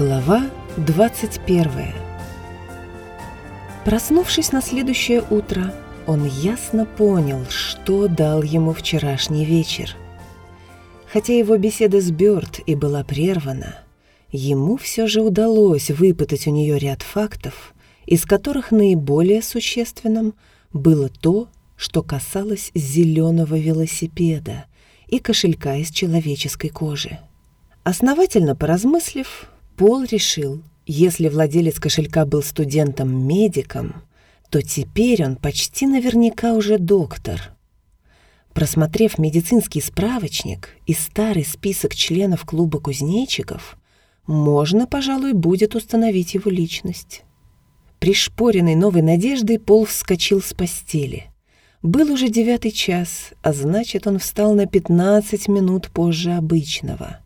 Глава 21 Проснувшись на следующее утро, он ясно понял, что дал ему вчерашний вечер. Хотя его беседа с Бёрд и была прервана, ему все же удалось выпытать у нее ряд фактов, из которых наиболее существенным было то, что касалось зеленого велосипеда и кошелька из человеческой кожи. Основательно поразмыслив, Пол решил, если владелец кошелька был студентом-медиком, то теперь он почти наверняка уже доктор. Просмотрев медицинский справочник и старый список членов клуба кузнечиков, можно, пожалуй, будет установить его личность. Пришпоренный новой надеждой Пол вскочил с постели. Был уже девятый час, а значит, он встал на пятнадцать минут позже обычного.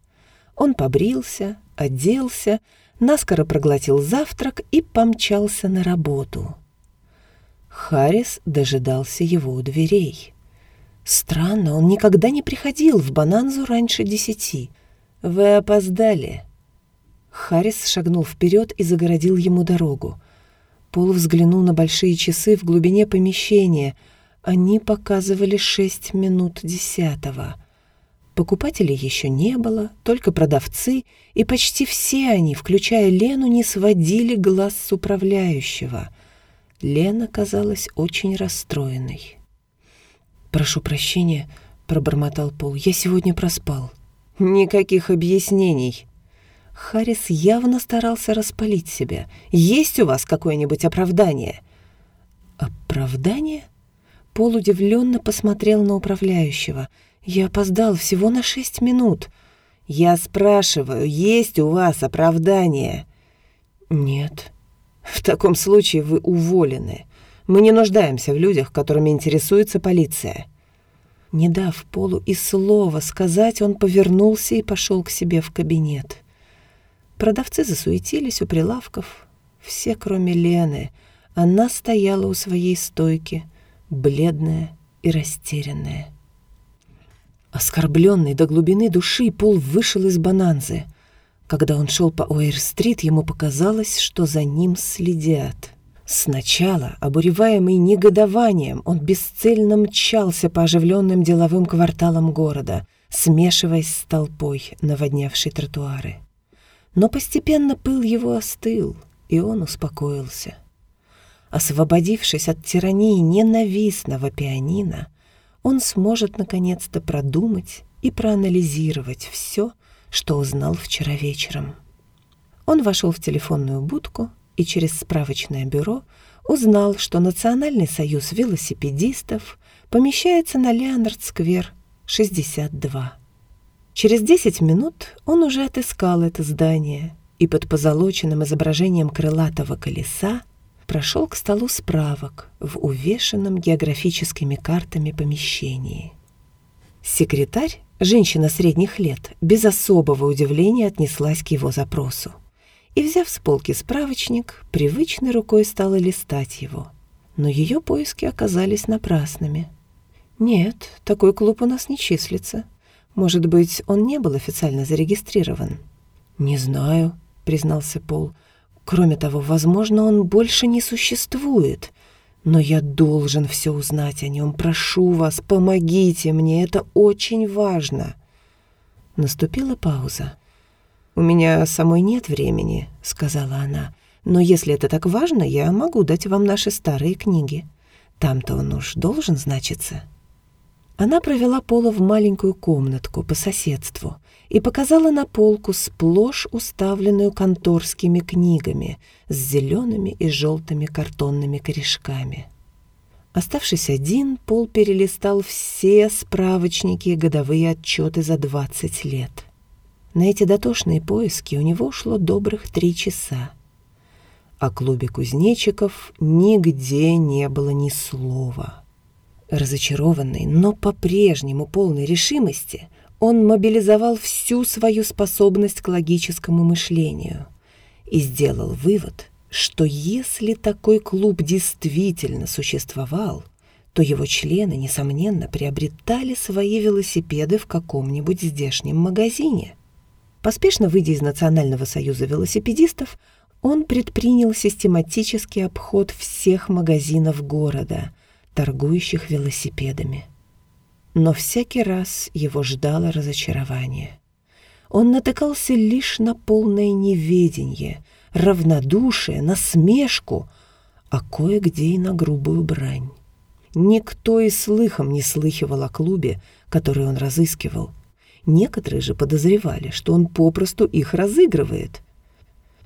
Он побрился, оделся, наскоро проглотил завтрак и помчался на работу. Харрис дожидался его у дверей. Странно, он никогда не приходил в Бананзу раньше десяти. «Вы опоздали». Харрис шагнул вперед и загородил ему дорогу. Пол взглянул на большие часы в глубине помещения. Они показывали шесть минут десятого. Покупателей еще не было, только продавцы, и почти все они, включая Лену, не сводили глаз с управляющего. Лена казалась очень расстроенной. «Прошу прощения», — пробормотал Пол, — «я сегодня проспал». «Никаких объяснений». Харрис явно старался распалить себя. «Есть у вас какое-нибудь оправдание?» «Оправдание?» Пол удивленно посмотрел на управляющего — я опоздал всего на шесть минут. Я спрашиваю, есть у вас оправдание? Нет. В таком случае вы уволены. Мы не нуждаемся в людях, которыми интересуется полиция. Не дав Полу и слова сказать, он повернулся и пошел к себе в кабинет. Продавцы засуетились у прилавков. Все, кроме Лены. Она стояла у своей стойки, бледная и растерянная. Оскорбленный до глубины души, Пол вышел из Бананзы. Когда он шел по Уэйр-стрит, ему показалось, что за ним следят. Сначала, обуреваемый негодованием, он бесцельно мчался по оживленным деловым кварталам города, смешиваясь с толпой, наводнявшей тротуары. Но постепенно пыл его остыл, и он успокоился. Освободившись от тирании ненавистного пианино, он сможет наконец-то продумать и проанализировать все, что узнал вчера вечером. Он вошел в телефонную будку и через справочное бюро узнал, что Национальный союз велосипедистов помещается на Леонард-сквер, 62. Через 10 минут он уже отыскал это здание и под позолоченным изображением крылатого колеса прошел к столу справок в увешанном географическими картами помещении. Секретарь, женщина средних лет, без особого удивления отнеслась к его запросу. И, взяв с полки справочник, привычной рукой стала листать его. Но ее поиски оказались напрасными. «Нет, такой клуб у нас не числится. Может быть, он не был официально зарегистрирован?» «Не знаю», — признался Пол. Кроме того, возможно, он больше не существует. Но я должен все узнать о нем. Прошу вас, помогите мне, это очень важно. Наступила пауза. «У меня самой нет времени», — сказала она. «Но если это так важно, я могу дать вам наши старые книги. Там-то он уж должен значиться». Она провела Пола в маленькую комнатку по соседству и показала на полку сплошь уставленную конторскими книгами с зелеными и желтыми картонными корешками. Оставшись один, Пол перелистал все справочники и годовые отчеты за 20 лет. На эти дотошные поиски у него ушло добрых три часа. О клубе кузнечиков нигде не было ни слова. Разочарованный, но по-прежнему полной решимости, он мобилизовал всю свою способность к логическому мышлению и сделал вывод, что если такой клуб действительно существовал, то его члены, несомненно, приобретали свои велосипеды в каком-нибудь здешнем магазине. Поспешно выйдя из Национального союза велосипедистов, он предпринял систематический обход всех магазинов города, торгующих велосипедами. Но всякий раз его ждало разочарование. Он натыкался лишь на полное неведение, равнодушие, насмешку, а кое-где и на грубую брань. Никто и слыхом не слыхивал о клубе, который он разыскивал. Некоторые же подозревали, что он попросту их разыгрывает.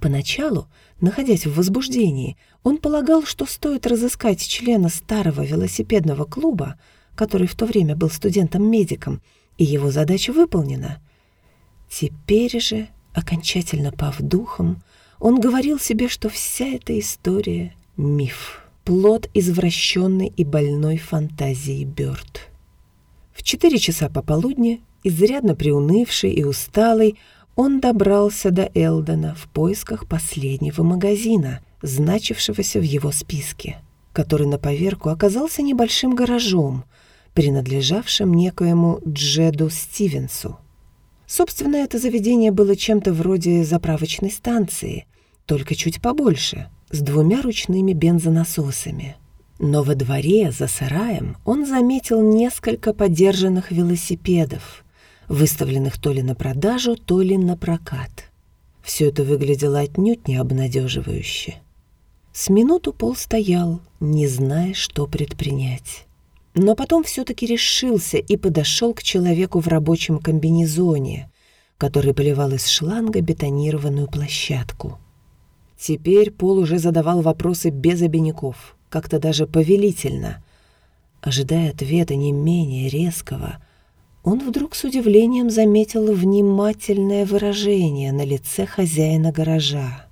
Поначалу, находясь в возбуждении, он полагал, что стоит разыскать члена старого велосипедного клуба, который в то время был студентом-медиком, и его задача выполнена. Теперь же, окончательно пав духом, он говорил себе, что вся эта история — миф, плод извращенной и больной фантазии Бёрд. В четыре часа пополудни, изрядно приунывший и усталый, он добрался до Элдона в поисках последнего магазина, значившегося в его списке, который на поверку оказался небольшим гаражом, принадлежавшим некоему Джеду Стивенсу. Собственно, это заведение было чем-то вроде заправочной станции, только чуть побольше, с двумя ручными бензонасосами. Но во дворе, за сараем, он заметил несколько подержанных велосипедов, выставленных то ли на продажу, то ли на прокат. Все это выглядело отнюдь не обнадеживающе. С минуту Пол стоял, не зная, что предпринять. Но потом все-таки решился и подошел к человеку в рабочем комбинезоне, который поливал из шланга бетонированную площадку. Теперь Пол уже задавал вопросы без обиняков, как-то даже повелительно. Ожидая ответа не менее резкого, он вдруг с удивлением заметил внимательное выражение на лице хозяина гаража.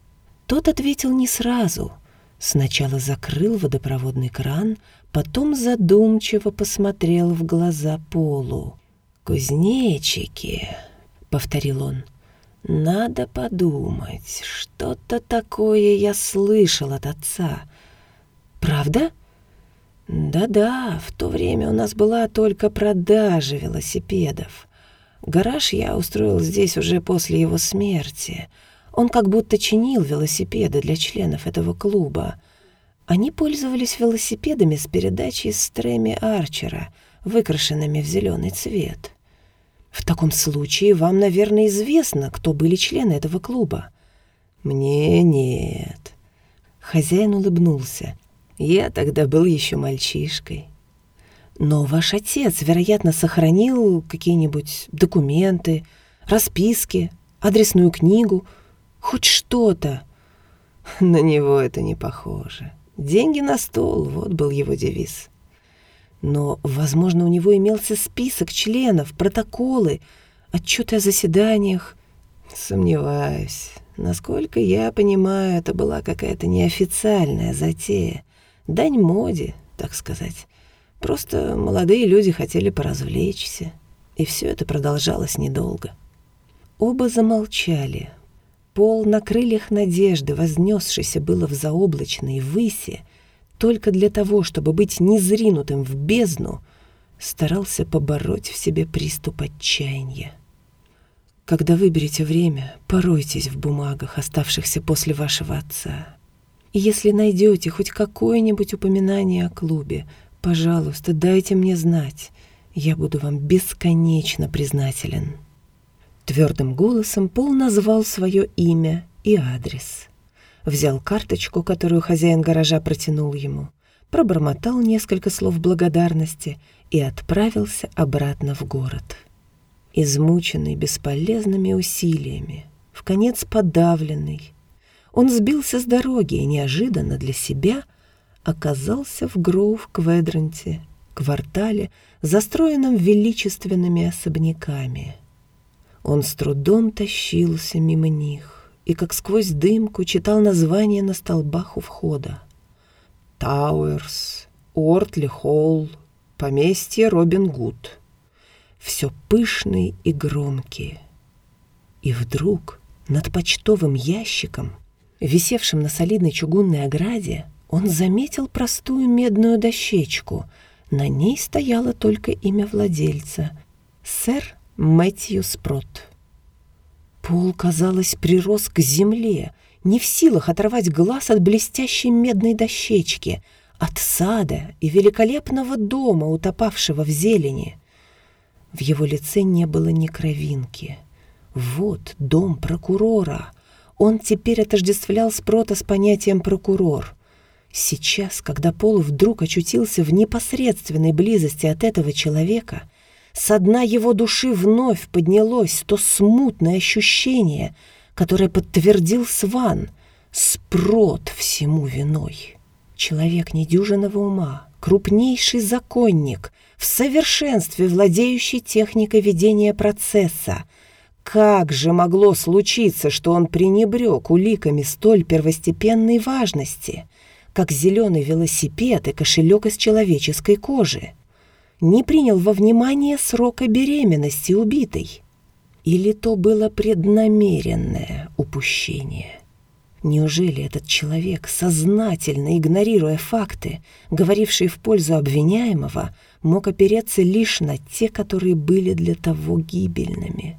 Тот ответил не сразу. Сначала закрыл водопроводный кран, потом задумчиво посмотрел в глаза Полу. «Кузнечики», — повторил он, — «надо подумать, что-то такое я слышал от отца». «Правда?» Да-да, в то время у нас была только продажа велосипедов. Гараж я устроил здесь уже после его смерти. Он как будто чинил велосипеды для членов этого клуба. Они пользовались велосипедами с передачей Стрэми Арчера, выкрашенными в зеленый цвет. В таком случае вам, наверное, известно, кто были члены этого клуба. Мне нет. Хозяин улыбнулся. Я тогда был еще мальчишкой. Но ваш отец, вероятно, сохранил какие-нибудь документы, расписки, адресную книгу, хоть что-то. На него это не похоже. Деньги на стол, вот был его девиз. Но, возможно, у него имелся список членов, протоколы, отчеты о заседаниях. Сомневаюсь. Насколько я понимаю, это была какая-то неофициальная затея. Дань моде, так сказать. Просто молодые люди хотели поразвлечься, и все это продолжалось недолго. Оба замолчали. Пол на крыльях надежды, вознесшийся было в заоблачной выси, только для того, чтобы быть незринутым в бездну, старался побороть в себе приступ отчаяния. Когда выберете время, поройтесь в бумагах, оставшихся после вашего отца. И если найдете хоть какое-нибудь упоминание о клубе, пожалуйста, дайте мне знать. Я буду вам бесконечно признателен». Твердым голосом Пол назвал свое имя и адрес. Взял карточку, которую хозяин гаража протянул ему, пробормотал несколько слов благодарности и отправился обратно в город. Измученный бесполезными усилиями, в конец подавленный, он сбился с дороги и неожиданно для себя оказался в Гроув-Квадранте, квартале, застроенном величественными особняками. Он с трудом тащился мимо них и, как сквозь дымку, читал названия на столбах у входа. «Тауэрс», «Ортли Холл», «Поместье Робин Гуд». Все пышные и громкие. И вдруг над почтовым ящиком висевшем на солидной чугунной ограде, он заметил простую медную дощечку. На ней стояло только имя владельца — сэр Мэтью Спрот. Пол, казалось, прирос к земле, не в силах оторвать глаз от блестящей медной дощечки, от сада и великолепного дома, утопавшего в зелени. В его лице не было ни кровинки. Вот дом прокурора. Он теперь отождествлял Спрота с понятием «прокурор». Сейчас, когда Пол вдруг очутился в непосредственной близости от этого человека, со дна его души вновь поднялось то смутное ощущение, которое подтвердил Сван, спрот всему виной. Человек недюжинного ума, крупнейший законник, в совершенстве владеющий техникой ведения процесса. Как же могло случиться, что он пренебрег уликами столь первостепенной важности, как зеленый велосипед и кошелек из человеческой кожи? Не принял во внимание срока беременности убитой? Или то было преднамеренное упущение? Неужели этот человек, сознательно игнорируя факты, говорившие в пользу обвиняемого, мог опереться лишь на те, которые были для того гибельными?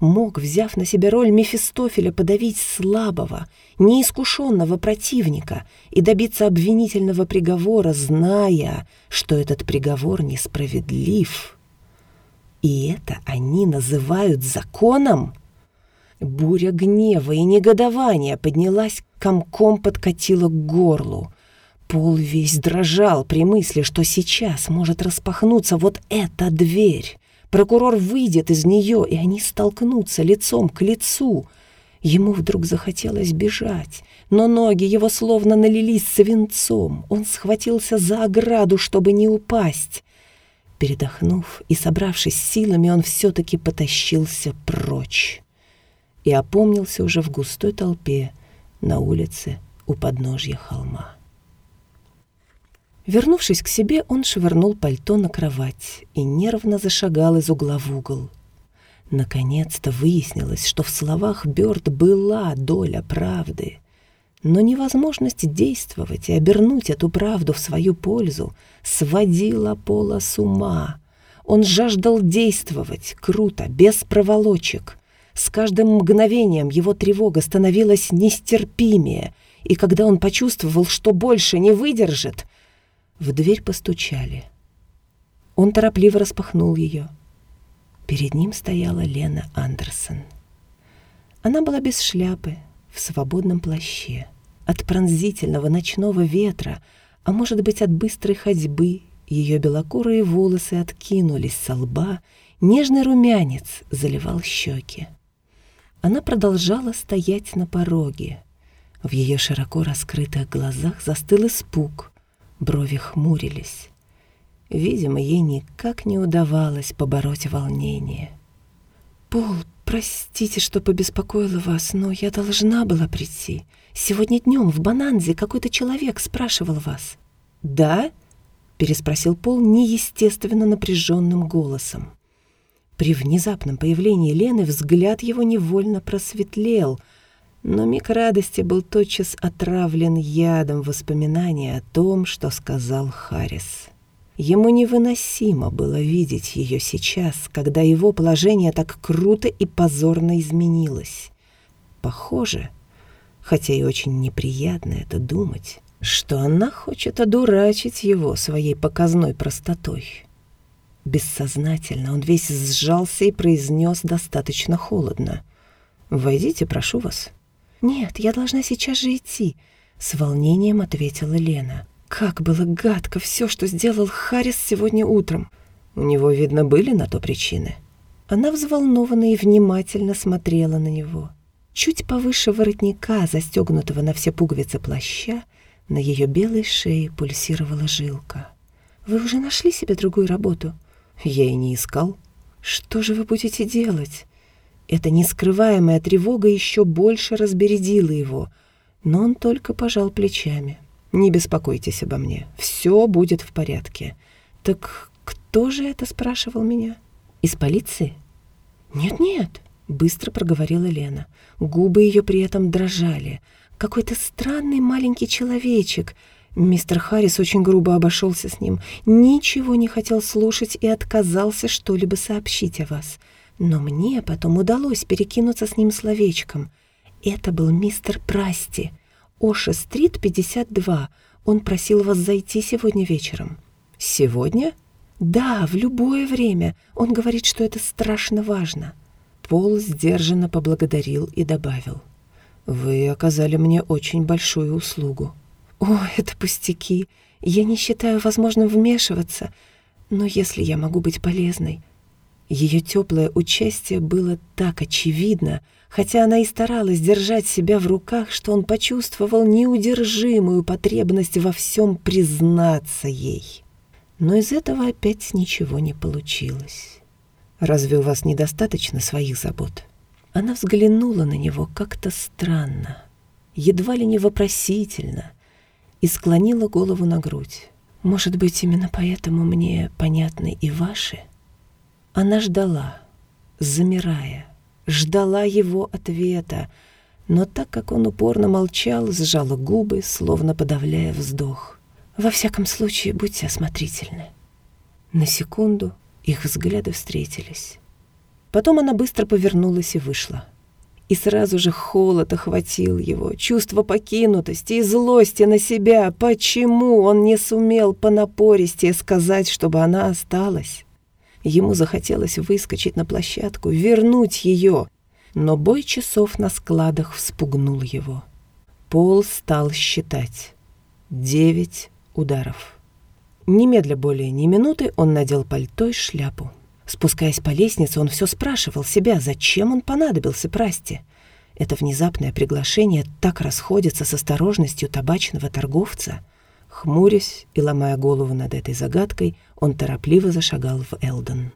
Мог, взяв на себя роль Мефистофеля, подавить слабого, неискушенного противника и добиться обвинительного приговора, зная, что этот приговор несправедлив. И это они называют законом? Буря гнева и негодования поднялась, комком подкатила к горлу. Пол весь дрожал при мысли, что сейчас может распахнуться вот эта дверь. Прокурор выйдет из нее, и они столкнутся лицом к лицу. Ему вдруг захотелось бежать, но ноги его словно налились свинцом. Он схватился за ограду, чтобы не упасть. Передохнув и собравшись силами, он все-таки потащился прочь и опомнился уже в густой толпе на улице у подножья холма. Вернувшись к себе, он швырнул пальто на кровать и нервно зашагал из угла в угол. Наконец-то выяснилось, что в словах Бёрд была доля правды, но невозможность действовать и обернуть эту правду в свою пользу сводила Пола с ума. Он жаждал действовать круто, без проволочек, с каждым мгновением его тревога становилась нестерпимее, и когда он почувствовал, что больше не выдержит, в дверь постучали. Он торопливо распахнул ее. Перед ним стояла Лена Андерсон. Она была без шляпы, в свободном плаще. От пронзительного ночного ветра, а может быть от быстрой ходьбы, ее белокурые волосы откинулись со лба, нежный румянец заливал щеки. Она продолжала стоять на пороге. В ее широко раскрытых глазах застыл испуг, брови хмурились. Видимо, ей никак не удавалось побороть волнение. «Пол, простите, что побеспокоила вас, но я должна была прийти. Сегодня днем в Бананзе какой-то человек спрашивал вас». «Да?» — переспросил Пол неестественно напряженным голосом. При внезапном появлении Лены взгляд его невольно просветлел, но миг радости был тотчас отравлен ядом воспоминания о том, что сказал Харрис. Ему невыносимо было видеть ее сейчас, когда его положение так круто и позорно изменилось. Похоже, хотя и очень неприятно это думать, что она хочет одурачить его своей показной простотой. Бессознательно он весь сжался и произнес достаточно холодно. «Войдите, прошу вас». «Нет, я должна сейчас же идти», — с волнением ответила Лена. «Как было гадко все, что сделал Харрис сегодня утром. У него, видно, были на то причины». Она взволнованно и внимательно смотрела на него. Чуть повыше воротника, застегнутого на все пуговицы плаща, на ее белой шее пульсировала жилка. «Вы уже нашли себе другую работу?» Я и не искал. Что же вы будете делать? Эта нескрываемая тревога еще больше разбередила его, но он только пожал плечами. «Не беспокойтесь обо мне, все будет в порядке». «Так кто же это?» — спрашивал меня. «Из полиции?» «Нет-нет», — быстро проговорила Лена. Губы ее при этом дрожали. «Какой-то странный маленький человечек, Мистер Харрис очень грубо обошелся с ним, ничего не хотел слушать и отказался что-либо сообщить о вас. Но мне потом удалось перекинуться с ним словечком. Это был мистер Прасти. Оша-стрит, 52. Он просил вас зайти сегодня вечером. Сегодня? Да, в любое время. Он говорит, что это страшно важно. Пол сдержанно поблагодарил и добавил. «Вы оказали мне очень большую услугу». «О, это пустяки. Я не считаю возможным вмешиваться. Но если я могу быть полезной...» Ее теплое участие было так очевидно, хотя она и старалась держать себя в руках, что он почувствовал неудержимую потребность во всем признаться ей. Но из этого опять ничего не получилось. «Разве у вас недостаточно своих забот?» Она взглянула на него как-то странно, едва ли не вопросительно, и склонила голову на грудь. «Может быть, именно поэтому мне понятны и ваши?» Она ждала, замирая, ждала его ответа, но так как он упорно молчал, сжала губы, словно подавляя вздох. «Во всяком случае, будьте осмотрительны». На секунду их взгляды встретились. Потом она быстро повернулась и вышла. И сразу же холод охватил его, чувство покинутости и злости на себя. Почему он не сумел по напористее сказать, чтобы она осталась? Ему захотелось выскочить на площадку, вернуть ее, но бой часов на складах вспугнул его. Пол стал считать. Девять ударов. Немедля более ни минуты он надел пальто и шляпу. Спускаясь по лестнице, он все спрашивал себя, зачем он понадобился Прасте. Это внезапное приглашение так расходится с осторожностью табачного торговца. Хмурясь и ломая голову над этой загадкой, он торопливо зашагал в Элден.